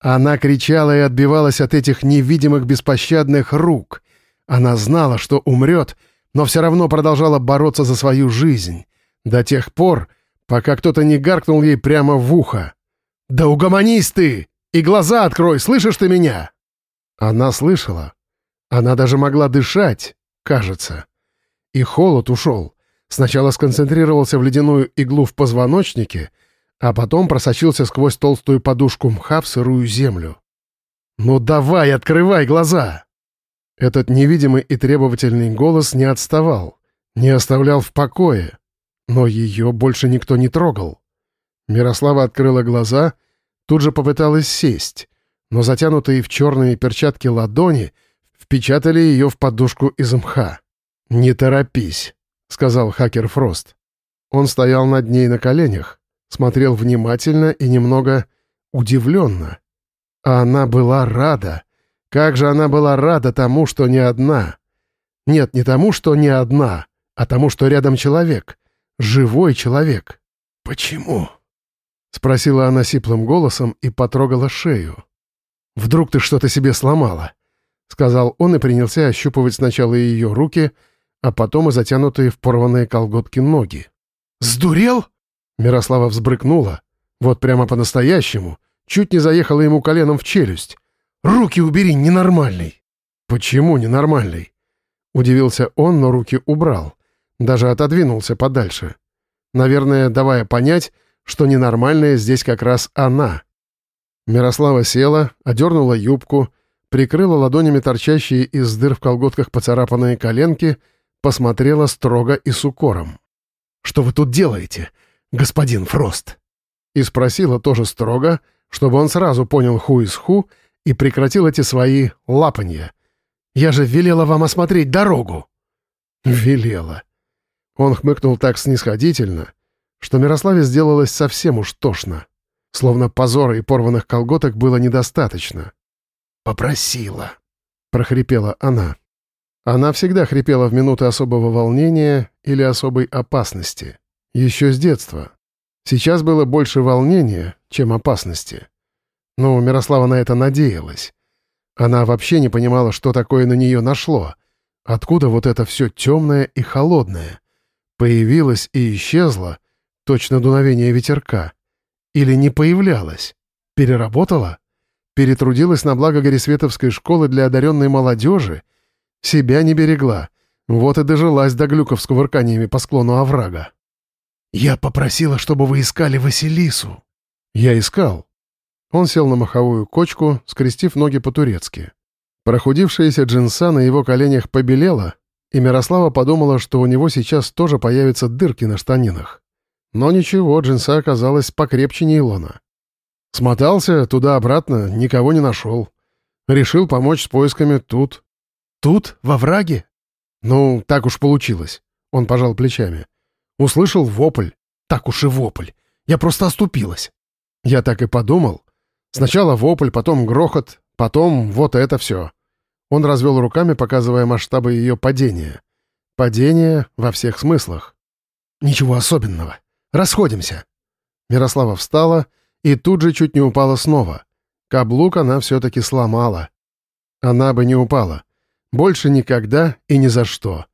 Она кричала и отбивалась от этих невидимых беспощадных рук. Она знала, что умрет, но все равно продолжала бороться за свою жизнь. До тех пор, пока кто-то не гаркнул ей прямо в ухо. «Да угомонись ты! И глаза открой, слышишь ты меня?» Она слышала. Она даже могла дышать, кажется. И холод ушел. Сначала сконцентрировался в ледяную иглу в позвоночнике, а потом просочился сквозь толстую подушку мха в сырую землю. «Ну давай, открывай глаза!» Этот невидимый и требовательный голос не отставал, не оставлял в покое, но ее больше никто не трогал. Мирослава открыла глаза, тут же попыталась сесть, но затянутые в черные перчатки ладони впечатали ее в подушку из мха. «Не торопись», — сказал хакер Фрост. Он стоял над ней на коленях, смотрел внимательно и немного удивленно. А она была рада. Как же она была рада тому, что не одна. Нет, не тому, что не одна, а тому, что рядом человек. Живой человек. «Почему?» — спросила она сиплым голосом и потрогала шею. «Вдруг ты что-то себе сломала?» — сказал он и принялся ощупывать сначала ее руки, а потом и затянутые в порванные колготки ноги. «Сдурел?» Мирослава взбрыкнула. Вот прямо по-настоящему. Чуть не заехала ему коленом в челюсть. «Руки убери, ненормальный!» «Почему ненормальный?» Удивился он, но руки убрал. Даже отодвинулся подальше. Наверное, давая понять, что ненормальная здесь как раз она. Мирослава села, одернула юбку, прикрыла ладонями торчащие из дыр в колготках поцарапанные коленки, посмотрела строго и с укором. «Что вы тут делаете? Господин Фрост?» И спросила тоже строго, чтобы он сразу понял ху из ху и прекратил эти свои лапанья. «Я же велела вам осмотреть дорогу!» «Велела». Он хмыкнул так снисходительно, что Мирославе сделалось совсем уж тошно. Словно позора и порванных колготок было недостаточно. «Попросила», — прохрипела она. Она всегда хрипела в минуты особого волнения или особой опасности. Еще с детства. Сейчас было больше волнения, чем опасности. Но Мирослава на это надеялась. Она вообще не понимала, что такое на нее нашло. Откуда вот это все темное и холодное? Появилось и исчезло, точно дуновение ветерка. Или не появлялось? Переработала? Перетрудилась на благо Горисветовской школы для одаренной молодежи? Себя не берегла. Вот и дожилась до глюков с кувырканиями по склону оврага. «Я попросила, чтобы вы искали Василису». «Я искал». Он сел на маховую кочку, скрестив ноги по-турецки. Прохудившаяся джинса на его коленях побелела, и Мирослава подумала, что у него сейчас тоже появятся дырки на штанинах. Но ничего, джинса оказалась покрепче нейлона. Смотался туда-обратно, никого не нашел. Решил помочь с поисками тут. «Тут? Во враге?» «Ну, так уж получилось», — он пожал плечами. Услышал вопль. Так уж и вопль. Я просто оступилась. Я так и подумал. Сначала вопль, потом грохот, потом вот это все. Он развел руками, показывая масштабы ее падения. Падение во всех смыслах. «Ничего особенного. Расходимся». Мирослава встала и тут же чуть не упала снова. Каблук она все-таки сломала. Она бы не упала. Больше никогда и ни за что.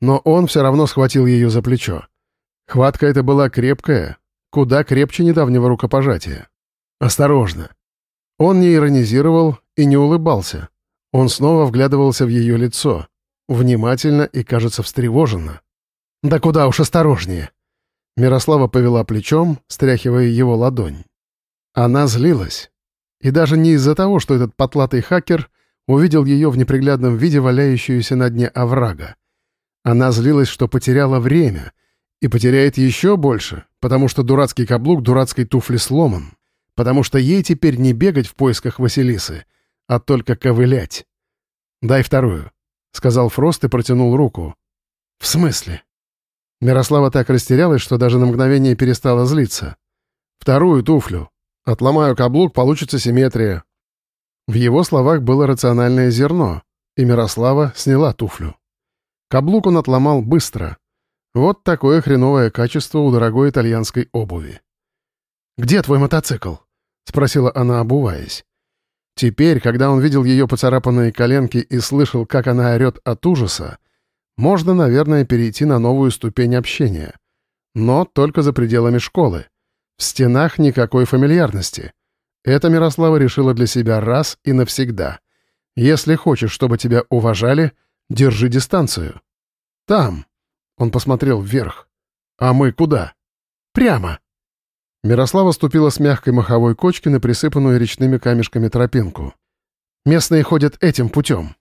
Но он все равно схватил ее за плечо. Хватка эта была крепкая, куда крепче недавнего рукопожатия. Осторожно. Он не иронизировал и не улыбался. Он снова вглядывался в ее лицо. Внимательно и, кажется, встревоженно. «Да куда уж осторожнее!» Мирослава повела плечом, стряхивая его ладонь. Она злилась. И даже не из-за того, что этот потлатый хакер увидел ее в неприглядном виде, валяющуюся на дне оврага. Она злилась, что потеряла время — и потеряет еще больше, потому что дурацкий каблук дурацкой туфли сломан. Потому что ей теперь не бегать в поисках Василисы, а только ковылять. «Дай вторую», — сказал Фрост и протянул руку. «В смысле?» Мирослава так растерялась, что даже на мгновение перестала злиться. «Вторую туфлю. Отломаю каблук, получится симметрия». В его словах было рациональное зерно, и Мирослава сняла туфлю. Каблук он отломал быстро — вот такое хреновое качество у дорогой итальянской обуви. «Где твой мотоцикл?» — спросила она, обуваясь. Теперь, когда он видел ее поцарапанные коленки и слышал, как она орет от ужаса, можно, наверное, перейти на новую ступень общения. Но только за пределами школы. В стенах никакой фамильярности. Это Мирослава решила для себя раз и навсегда. Если хочешь, чтобы тебя уважали, держи дистанцию. Там. Он посмотрел вверх. А мы куда? Прямо. Мирослава ступила с мягкой маховой кочки на присыпанную речными камешками тропинку. Местные ходят этим путем.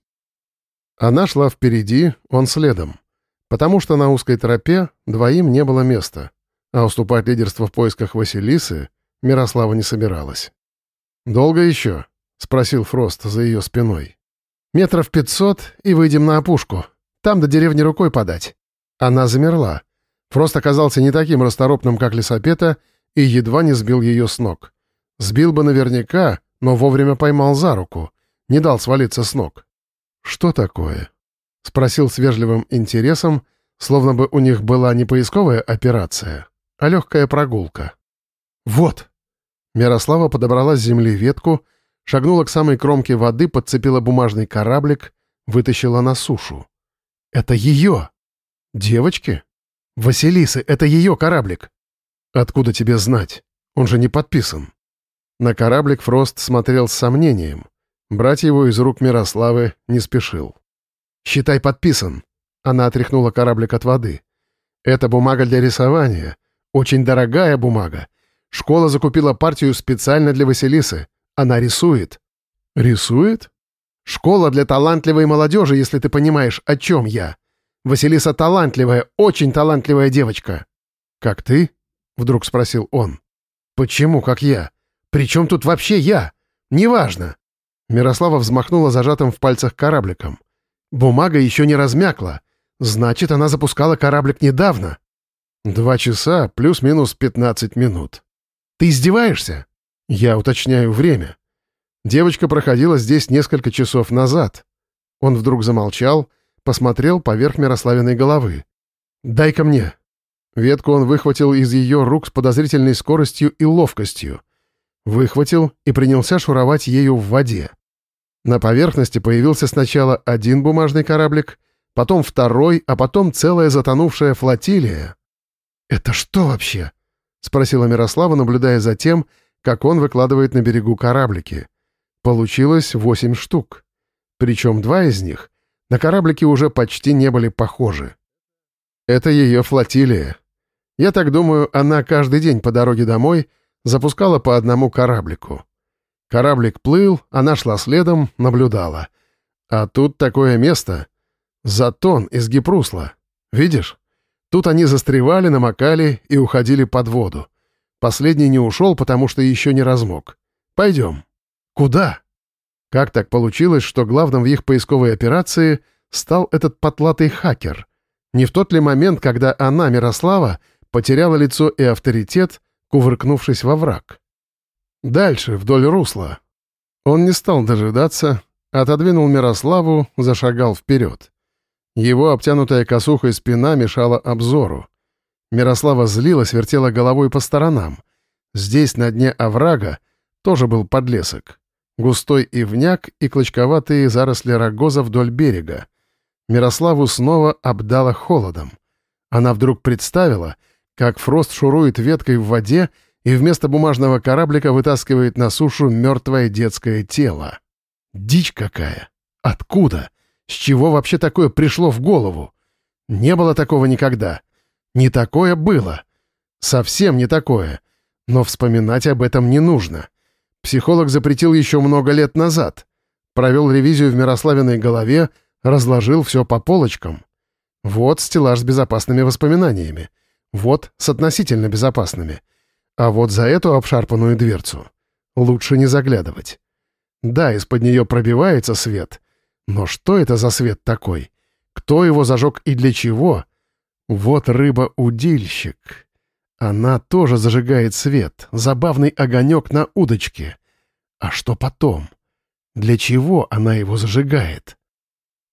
Она шла впереди, он следом. Потому что на узкой тропе двоим не было места, а уступать лидерство в поисках Василисы Мирослава не собиралась. «Долго еще?» — спросил Фрост за ее спиной. «Метров пятьсот, и выйдем на опушку. Там до деревни рукой подать». Она замерла. Фрост оказался не таким расторопным, как лесопета, и едва не сбил ее с ног. Сбил бы наверняка, но вовремя поймал за руку. Не дал свалиться с ног. «Что такое?» — спросил с вежливым интересом, словно бы у них была не поисковая операция, а легкая прогулка. «Вот!» Мирослава подобрала с земли ветку, шагнула к самой кромке воды, подцепила бумажный кораблик, вытащила на сушу. «Это ее!» «Девочки?» «Василисы, это ее кораблик!» «Откуда тебе знать? Он же не подписан». На кораблик Фрост смотрел с сомнением. Брать его из рук Мирославы не спешил. «Считай, подписан». Она отряхнула кораблик от воды. «Это бумага для рисования. Очень дорогая бумага. Школа закупила партию специально для Василисы. Она рисует». «Рисует?» «Школа для талантливой молодежи, если ты понимаешь, о чем я. Василиса талантливая, очень талантливая девочка». «Как ты?» — вдруг спросил он. «Почему, как я? Причем тут вообще я? Неважно». Мирослава взмахнула зажатым в пальцах корабликом. Бумага еще не размякла. Значит, она запускала кораблик недавно. Два часа плюс-минус пятнадцать минут. Ты издеваешься? Я уточняю время. Девочка проходила здесь несколько часов назад. Он вдруг замолчал, посмотрел поверх Мирославиной головы. «Дай-ка мне». Ветку он выхватил из ее рук с подозрительной скоростью и ловкостью. Выхватил и принялся шуровать ею в воде. На поверхности появился сначала один бумажный кораблик, потом второй, а потом целая затонувшая флотилия. «Это что вообще?» — спросила Мирослава, наблюдая за тем, как он выкладывает на берегу кораблики. Получилось восемь штук. Причем два из них на кораблике уже почти не были похожи. Это ее флотилия. Я так думаю, она каждый день по дороге домой запускала по одному кораблику. Кораблик плыл, она шла следом, наблюдала. А тут такое место. Затон из гипрусла. Видишь? Тут они застревали, намокали и уходили под воду. Последний не ушел, потому что еще не размок. Пойдем. Куда? Как так получилось, что главным в их поисковой операции стал этот потлатый хакер? Не в тот ли момент, когда она, Мирослава, потеряла лицо и авторитет, кувыркнувшись во враг? Дальше, вдоль русла. Он не стал дожидаться, отодвинул Мирославу, зашагал вперед. Его обтянутая косухой спина мешала обзору. Мирослава злилась, вертела головой по сторонам. Здесь, на дне оврага, тоже был подлесок. Густой ивняк и клочковатые заросли рогоза вдоль берега. Мирославу снова обдала холодом. Она вдруг представила, как Фрост шурует веткой в воде и вместо бумажного кораблика вытаскивает на сушу мертвое детское тело. Дичь какая! Откуда? С чего вообще такое пришло в голову? Не было такого никогда. Не такое было. Совсем не такое. Но вспоминать об этом не нужно. Психолог запретил еще много лет назад. Провел ревизию в Мирославиной голове, разложил все по полочкам. Вот стеллаж с безопасными воспоминаниями. Вот с относительно безопасными. А вот за эту обшарпанную дверцу лучше не заглядывать. Да, из-под нее пробивается свет, но что это за свет такой? Кто его зажег и для чего? Вот рыба-удильщик. Она тоже зажигает свет, забавный огонек на удочке. А что потом? Для чего она его зажигает?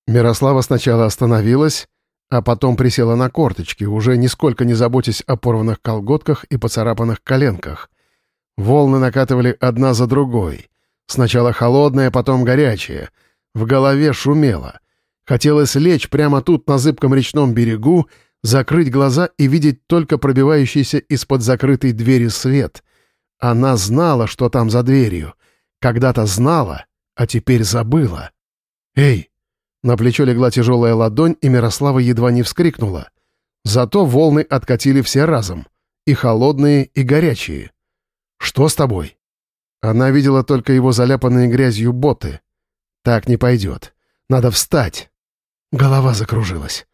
Мирослава сначала остановилась, а потом присела на корточки, уже нисколько не заботясь о порванных колготках и поцарапанных коленках. Волны накатывали одна за другой. Сначала холодное, потом горячее. В голове шумело. Хотелось лечь прямо тут, на зыбком речном берегу, закрыть глаза и видеть только пробивающийся из-под закрытой двери свет. Она знала, что там за дверью. Когда-то знала, а теперь забыла. «Эй!» На плечо легла тяжелая ладонь, и Мирослава едва не вскрикнула. Зато волны откатили все разом. И холодные, и горячие. «Что с тобой?» Она видела только его заляпанные грязью боты. «Так не пойдет. Надо встать». Голова закружилась.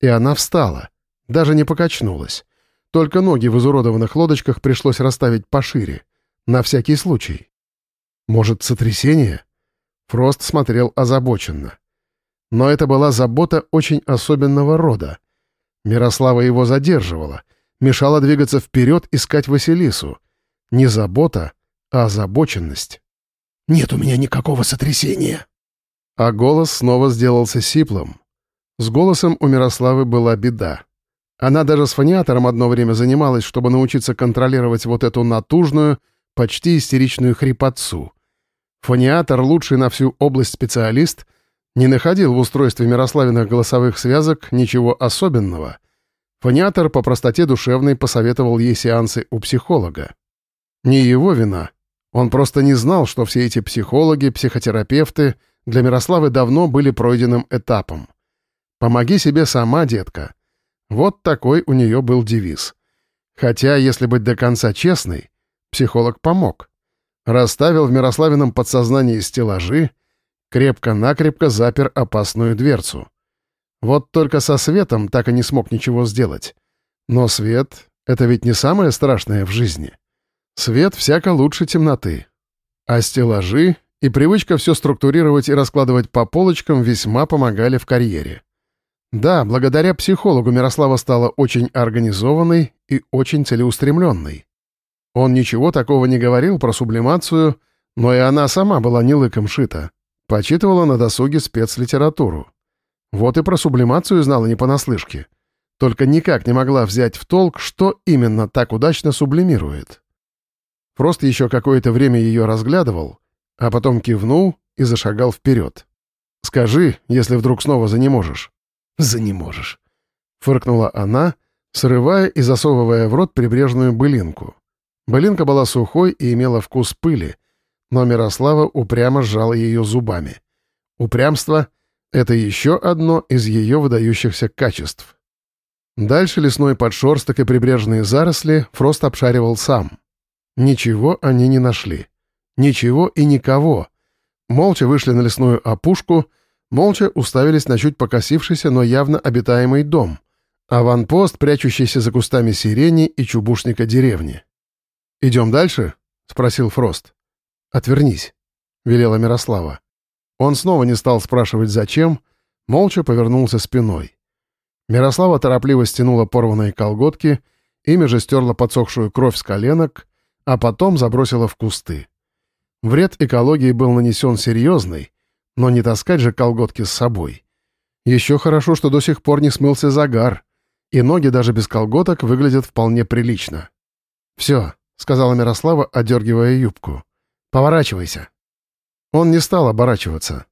И она встала. Даже не покачнулась. Только ноги в изуродованных лодочках пришлось расставить пошире. На всякий случай. Может, сотрясение? Фрост смотрел озабоченно. Но это была забота очень особенного рода. Мирослава его задерживала, мешала двигаться вперед, искать Василису. Не забота, а озабоченность. «Нет у меня никакого сотрясения». А голос снова сделался сиплым. С голосом у Мирославы была беда. Она даже с фониатором одно время занималась, чтобы научиться контролировать вот эту натужную, почти истеричную хрипотцу. Фониатор, лучший на всю область специалист, не находил в устройстве Мирославиных голосовых связок ничего особенного. Фониатор по простоте душевной посоветовал ей сеансы у психолога. Не его вина. Он просто не знал, что все эти психологи, психотерапевты для Мирославы давно были пройденным этапом. «Помоги себе сама, детка». Вот такой у нее был девиз. Хотя, если быть до конца честной, психолог помог расставил в Мирославином подсознании стеллажи, крепко-накрепко запер опасную дверцу. Вот только со светом так и не смог ничего сделать. Но свет — это ведь не самое страшное в жизни. Свет всяко лучше темноты. А стеллажи и привычка все структурировать и раскладывать по полочкам весьма помогали в карьере. Да, благодаря психологу Мирослава стала очень организованной и очень целеустремленной. Он ничего такого не говорил про сублимацию, но и она сама была не лыком шита. Почитывала на досуге спецлитературу. Вот и про сублимацию знала не понаслышке. Только никак не могла взять в толк, что именно так удачно сублимирует. Просто еще какое-то время ее разглядывал, а потом кивнул и зашагал вперед. «Скажи, если вдруг снова занеможешь». «Занеможешь», — фыркнула она, срывая и засовывая в рот прибрежную былинку. Былинка была сухой и имела вкус пыли, но Мирослава упрямо сжала ее зубами. Упрямство — это еще одно из ее выдающихся качеств. Дальше лесной подшерсток и прибрежные заросли Фрост обшаривал сам. Ничего они не нашли. Ничего и никого. Молча вышли на лесную опушку, молча уставились на чуть покосившийся, но явно обитаемый дом. Аванпост, прячущийся за кустами сирени и чубушника деревни. «Идем дальше?» — спросил Фрост. «Отвернись», — велела Мирослава. Он снова не стал спрашивать «зачем», молча повернулся спиной. Мирослава торопливо стянула порванные колготки, ими же стерла подсохшую кровь с коленок, а потом забросила в кусты. Вред экологии был нанесен серьезный, но не таскать же колготки с собой. Еще хорошо, что до сих пор не смылся загар, и ноги даже без колготок выглядят вполне прилично. «Все, — сказала Мирослава, одергивая юбку. «Поворачивайся». Он не стал оборачиваться.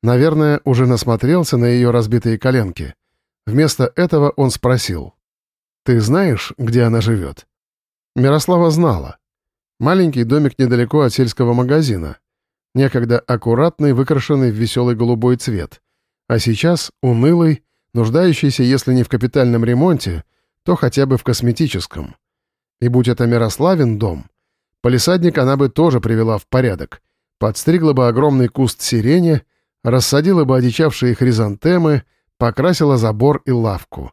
Наверное, уже насмотрелся на ее разбитые коленки. Вместо этого он спросил. «Ты знаешь, где она живет?» Мирослава знала. Маленький домик недалеко от сельского магазина. Некогда аккуратный, выкрашенный в веселый голубой цвет. А сейчас унылый, нуждающийся, если не в капитальном ремонте, то хотя бы в косметическом. И будь это Мирославин дом, полисадник она бы тоже привела в порядок. Подстригла бы огромный куст сирени, рассадила бы одичавшие хризантемы, покрасила забор и лавку.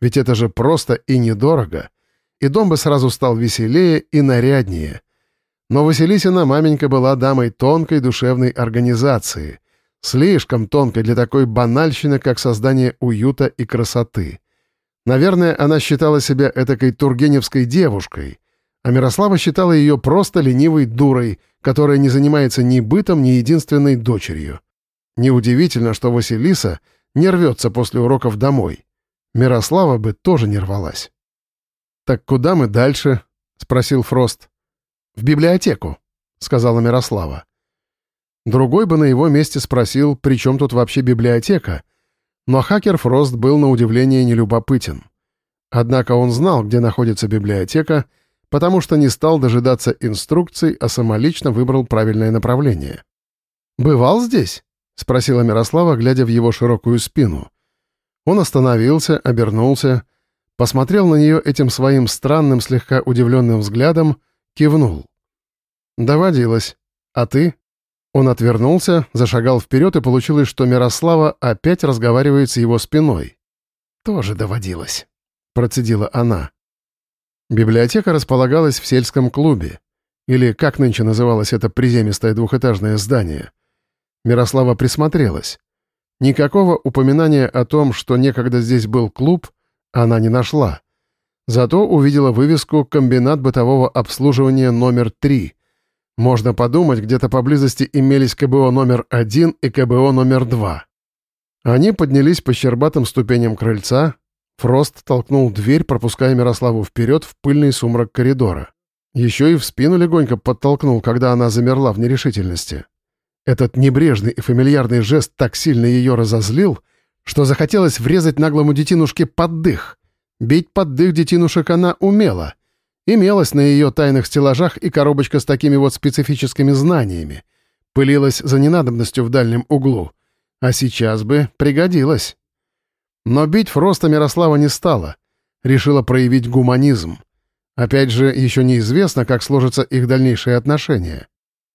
Ведь это же просто и недорого. И дом бы сразу стал веселее и наряднее. Но Василисина маменька была дамой тонкой душевной организации, слишком тонкой для такой банальщины, как создание уюта и красоты. Наверное, она считала себя этакой тургеневской девушкой, а Мирослава считала ее просто ленивой дурой, которая не занимается ни бытом, ни единственной дочерью. Неудивительно, что Василиса не рвется после уроков домой. Мирослава бы тоже не рвалась. «Так куда мы дальше?» — спросил Фрост. «В библиотеку», — сказала Мирослава. Другой бы на его месте спросил, при чем тут вообще библиотека, но хакер Фрост был на удивление нелюбопытен. Однако он знал, где находится библиотека, потому что не стал дожидаться инструкций, а самолично выбрал правильное направление. «Бывал здесь?» — спросила Мирослава, глядя в его широкую спину. Он остановился, обернулся, посмотрел на нее этим своим странным, слегка удивленным взглядом, кивнул. «Доводилось. А ты?» Он отвернулся, зашагал вперед, и получилось, что Мирослава опять разговаривает с его спиной. «Тоже доводилось», — процедила она. Библиотека располагалась в сельском клубе, или как нынче называлось это приземистое двухэтажное здание. Мирослава присмотрелась. Никакого упоминания о том, что некогда здесь был клуб, она не нашла. Зато увидела вывеску «Комбинат бытового обслуживания номер 3», можно подумать, где-то поблизости имелись КБО номер один и КБО номер два. Они поднялись по щербатым ступеням крыльца. Фрост толкнул дверь, пропуская Мирославу вперед в пыльный сумрак коридора. Еще и в спину легонько подтолкнул, когда она замерла в нерешительности. Этот небрежный и фамильярный жест так сильно ее разозлил, что захотелось врезать наглому детинушке под дых. Бить под дых детинушек она умела — Имелась на ее тайных стеллажах и коробочка с такими вот специфическими знаниями. Пылилась за ненадобностью в дальнем углу. А сейчас бы пригодилась. Но бить Фроста Мирослава не стала. Решила проявить гуманизм. Опять же, еще неизвестно, как сложатся их дальнейшие отношения.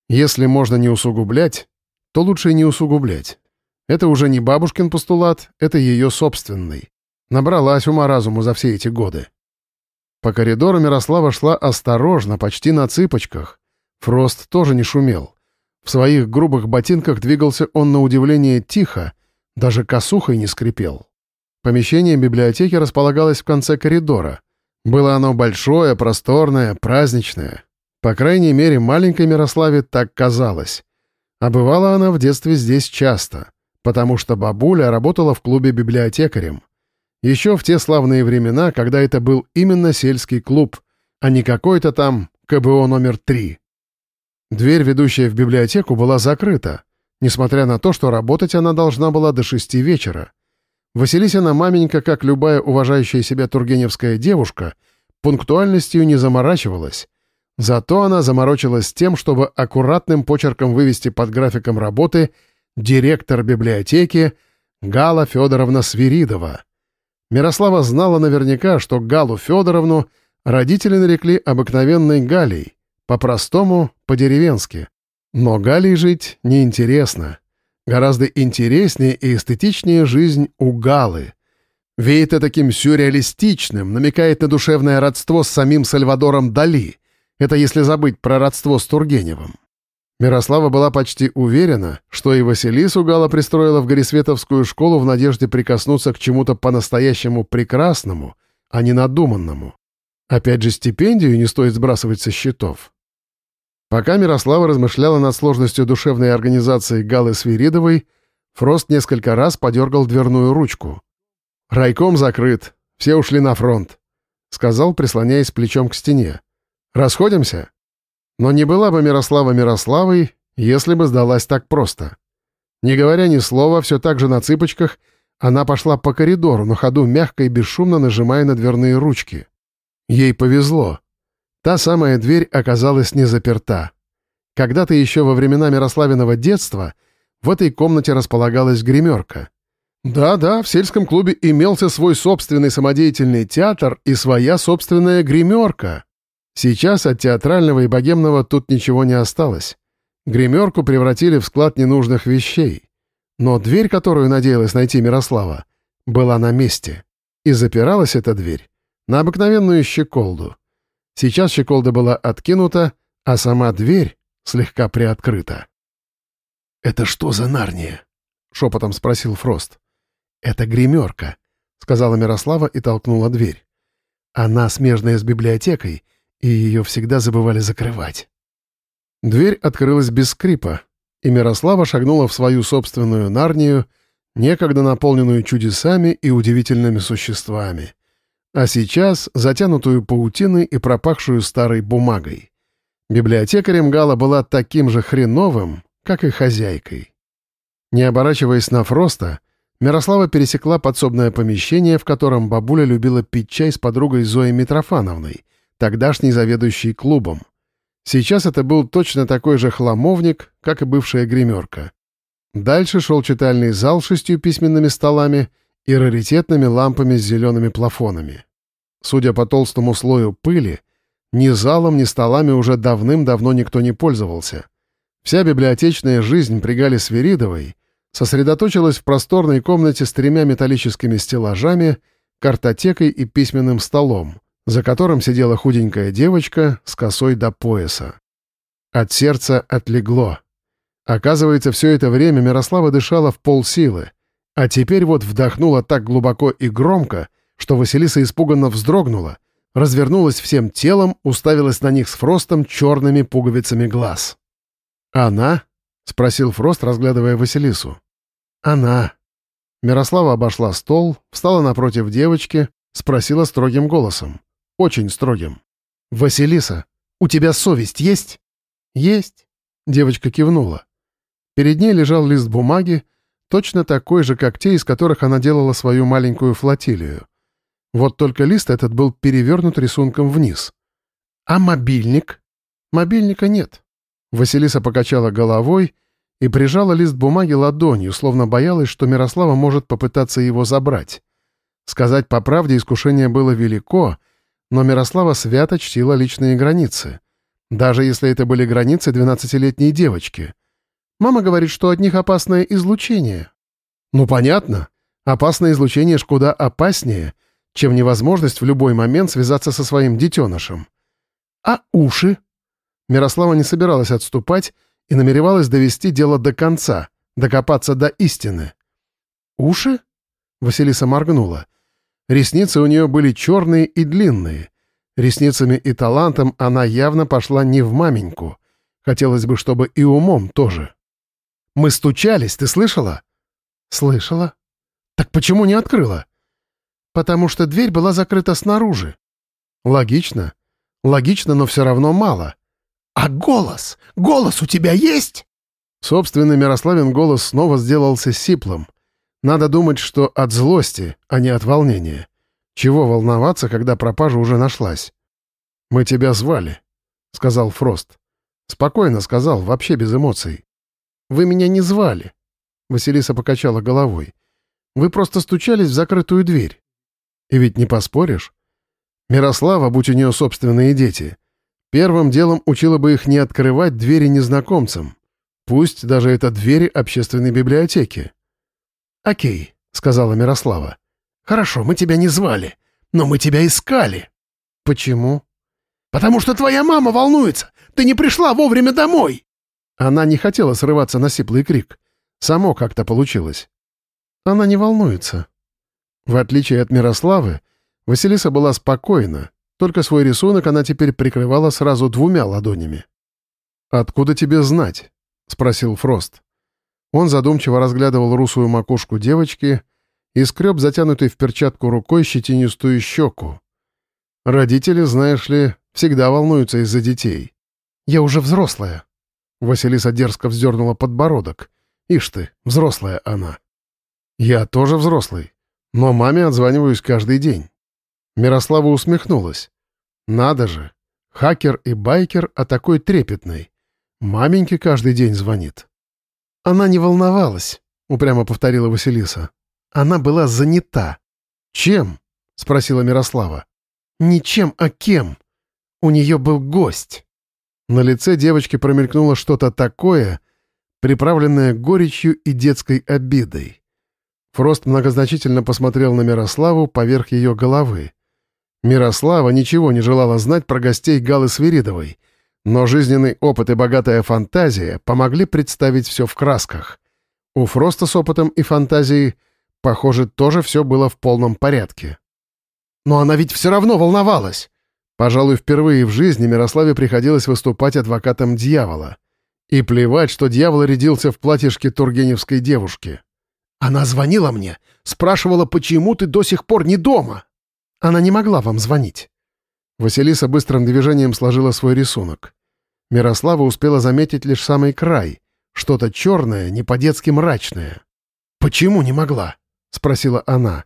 Если можно не усугублять, то лучше и не усугублять. Это уже не бабушкин постулат, это ее собственный. Набралась ума-разуму за все эти годы. По коридору Мирослава шла осторожно, почти на цыпочках. Фрост тоже не шумел. В своих грубых ботинках двигался он на удивление тихо, даже косухой не скрипел. Помещение библиотеки располагалось в конце коридора. Было оно большое, просторное, праздничное. По крайней мере, маленькой Мирославе так казалось. А бывала она в детстве здесь часто, потому что бабуля работала в клубе библиотекарем. Еще в те славные времена, когда это был именно сельский клуб, а не какой-то там КБО номер три. Дверь, ведущая в библиотеку, была закрыта, несмотря на то, что работать она должна была до шести вечера. Василисина маменька, как любая уважающая себя тургеневская девушка, пунктуальностью не заморачивалась. Зато она заморочилась тем, чтобы аккуратным почерком вывести под графиком работы директор библиотеки Гала Федоровна Свиридова. Мирослава знала наверняка, что Галу Федоровну родители нарекли обыкновенной Галей, по-простому, по-деревенски. Но Галей жить неинтересно. Гораздо интереснее и эстетичнее жизнь у Галы. Веет это таким сюрреалистичным, намекает на душевное родство с самим Сальвадором Дали. Это если забыть про родство с Тургеневым. Мирослава была почти уверена, что и Василису Гала пристроила в Горисветовскую школу в надежде прикоснуться к чему-то по-настоящему прекрасному, а не надуманному. Опять же, стипендию не стоит сбрасывать со счетов. Пока Мирослава размышляла над сложностью душевной организации Галы Свиридовой, Фрост несколько раз подергал дверную ручку. «Райком закрыт, все ушли на фронт», — сказал, прислоняясь плечом к стене. «Расходимся?» Но не была бы Мирослава Мирославой, если бы сдалась так просто. Не говоря ни слова, все так же на цыпочках, она пошла по коридору, на ходу мягко и бесшумно нажимая на дверные ручки. Ей повезло. Та самая дверь оказалась не заперта. Когда-то еще во времена Мирославиного детства в этой комнате располагалась гримерка. Да-да, в сельском клубе имелся свой собственный самодеятельный театр и своя собственная гримерка. Сейчас от театрального и богемного тут ничего не осталось. Гримерку превратили в склад ненужных вещей. Но дверь, которую надеялась найти Мирослава, была на месте. И запиралась эта дверь на обыкновенную щеколду. Сейчас щеколда была откинута, а сама дверь слегка приоткрыта. «Это что за Нарния?» — шепотом спросил Фрост. «Это гримерка», — сказала Мирослава и толкнула дверь. «Она смежная с библиотекой — и ее всегда забывали закрывать. Дверь открылась без скрипа, и Мирослава шагнула в свою собственную Нарнию, некогда наполненную чудесами и удивительными существами, а сейчас затянутую паутиной и пропахшую старой бумагой. Библиотекарем Гала была таким же хреновым, как и хозяйкой. Не оборачиваясь на Фроста, Мирослава пересекла подсобное помещение, в котором бабуля любила пить чай с подругой Зоей Митрофановной, тогдашней заведующей клубом. Сейчас это был точно такой же хламовник, как и бывшая гримерка. Дальше шел читальный зал с шестью письменными столами и раритетными лампами с зелеными плафонами. Судя по толстому слою пыли, ни залом, ни столами уже давным-давно никто не пользовался. Вся библиотечная жизнь при Гале Свиридовой сосредоточилась в просторной комнате с тремя металлическими стеллажами, картотекой и письменным столом, за которым сидела худенькая девочка с косой до пояса. От сердца отлегло. Оказывается, все это время Мирослава дышала в полсилы, а теперь вот вдохнула так глубоко и громко, что Василиса испуганно вздрогнула, развернулась всем телом, уставилась на них с Фростом черными пуговицами глаз. «Она?» — спросил Фрост, разглядывая Василису. «Она». Мирослава обошла стол, встала напротив девочки, спросила строгим голосом. Очень строгим. «Василиса, у тебя совесть есть?» «Есть», — девочка кивнула. Перед ней лежал лист бумаги, точно такой же, как те, из которых она делала свою маленькую флотилию. Вот только лист этот был перевернут рисунком вниз. «А мобильник?» «Мобильника нет». Василиса покачала головой и прижала лист бумаги ладонью, словно боялась, что Мирослава может попытаться его забрать. Сказать по правде искушение было велико, но Мирослава свято чтила личные границы. Даже если это были границы двенадцатилетней девочки. Мама говорит, что от них опасное излучение. Ну, понятно. Опасное излучение ж куда опаснее — чем невозможность в любой момент связаться со своим детенышем. А уши? Мирослава не собиралась отступать и намеревалась довести дело до конца, докопаться до истины. «Уши?» — Василиса моргнула. Ресницы у нее были черные и длинные. Ресницами и талантом она явно пошла не в маменьку. Хотелось бы, чтобы и умом тоже. «Мы стучались, ты слышала?» «Слышала». «Так почему не открыла?» потому что дверь была закрыта снаружи. Логично. Логично, но все равно мало. «А голос? Голос у тебя есть?» Собственный Мирославин голос снова сделался сиплым. Надо думать, что от злости, а не от волнения. Чего волноваться, когда пропажа уже нашлась? «Мы тебя звали», — сказал Фрост. Спокойно сказал, вообще без эмоций. «Вы меня не звали», — Василиса покачала головой. «Вы просто стучались в закрытую дверь. И ведь не поспоришь. Мирослава, будь у нее собственные дети, первым делом учила бы их не открывать двери незнакомцам. Пусть даже это двери общественной библиотеки. «Окей», — сказала Мирослава. «Хорошо, мы тебя не звали, но мы тебя искали». «Почему?» «Потому что твоя мама волнуется. Ты не пришла вовремя домой». Она не хотела срываться на сиплый крик. Само как-то получилось. «Она не волнуется», в отличие от Мирославы, Василиса была спокойна, только свой рисунок она теперь прикрывала сразу двумя ладонями. «Откуда тебе знать?» — спросил Фрост. Он задумчиво разглядывал русую макушку девочки и скреб затянутой в перчатку рукой щетинистую щеку. «Родители, знаешь ли, всегда волнуются из-за детей. Я уже взрослая». Василиса дерзко вздернула подбородок. «Ишь ты, взрослая она». «Я тоже взрослый. Но маме отзваниваюсь каждый день». Мирослава усмехнулась. «Надо же! Хакер и байкер, а такой трепетный. Маменьке каждый день звонит». «Она не волновалась», — упрямо повторила Василиса. «Она была занята». «Чем?» — спросила Мирослава. «Ничем, а кем? У нее был гость». На лице девочки промелькнуло что-то такое, приправленное горечью и детской обидой. Фрост многозначительно посмотрел на Мирославу поверх ее головы. Мирослава ничего не желала знать про гостей Галы Свиридовой, но жизненный опыт и богатая фантазия помогли представить все в красках. У Фроста с опытом и фантазией, похоже, тоже все было в полном порядке. «Но она ведь все равно волновалась!» Пожалуй, впервые в жизни Мирославе приходилось выступать адвокатом дьявола. И плевать, что дьявол рядился в платьишке тургеневской девушки. Она звонила мне, спрашивала, почему ты до сих пор не дома. Она не могла вам звонить. Василиса быстрым движением сложила свой рисунок. Мирослава успела заметить лишь самый край, Что-то черное, не по-детски мрачное. «Почему не могла?» — спросила она.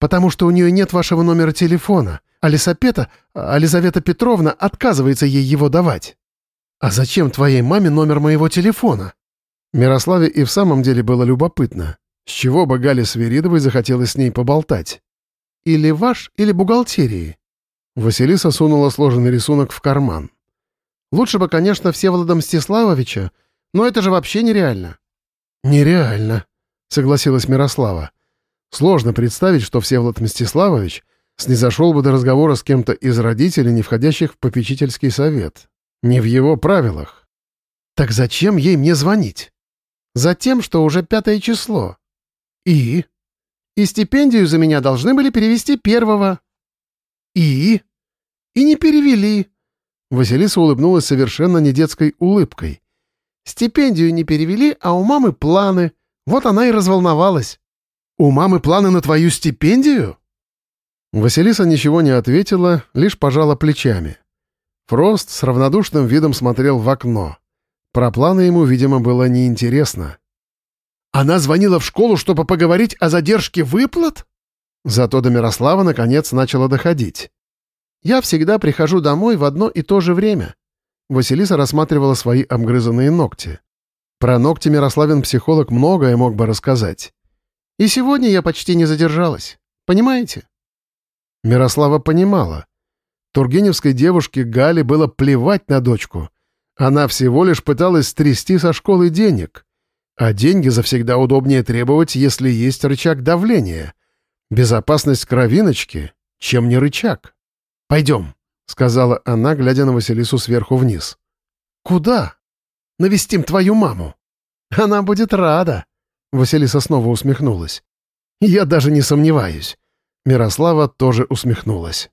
«Потому что у нее нет вашего номера телефона. А Лисапета, Ализавета Петровна отказывается ей его давать». «А зачем твоей маме номер моего телефона?» Мирославе и в самом деле было любопытно. С чего бы Гале Свиридовой захотелось с ней поболтать? Или ваш, или бухгалтерии?» Василиса сунула сложенный рисунок в карман. «Лучше бы, конечно, Всеволода Мстиславовича, но это же вообще нереально». «Нереально», — согласилась Мирослава. «Сложно представить, что Всеволод Мстиславович снизошел бы до разговора с кем-то из родителей, не входящих в попечительский совет. Не в его правилах». «Так зачем ей мне звонить?» «Затем, что уже пятое число». «И?» «И стипендию за меня должны были перевести первого». «И?» «И не перевели». Василиса улыбнулась совершенно не детской улыбкой. «Стипендию не перевели, а у мамы планы. Вот она и разволновалась». «У мамы планы на твою стипендию?» Василиса ничего не ответила, лишь пожала плечами. Фрост с равнодушным видом смотрел в окно. Про планы ему, видимо, было неинтересно. Она звонила в школу, чтобы поговорить о задержке выплат? Зато до Мирослава наконец начало доходить. Я всегда прихожу домой в одно и то же время. Василиса рассматривала свои обгрызанные ногти. Про ногти Мирославин психолог многое мог бы рассказать. И сегодня я почти не задержалась. Понимаете? Мирослава понимала. Тургеневской девушке Гале было плевать на дочку. Она всего лишь пыталась стрясти со школы денег. А деньги завсегда удобнее требовать, если есть рычаг давления. Безопасность кровиночки, чем не рычаг. «Пойдем», — сказала она, глядя на Василису сверху вниз. «Куда?» «Навестим твою маму». «Она будет рада», — Василиса снова усмехнулась. «Я даже не сомневаюсь». Мирослава тоже усмехнулась.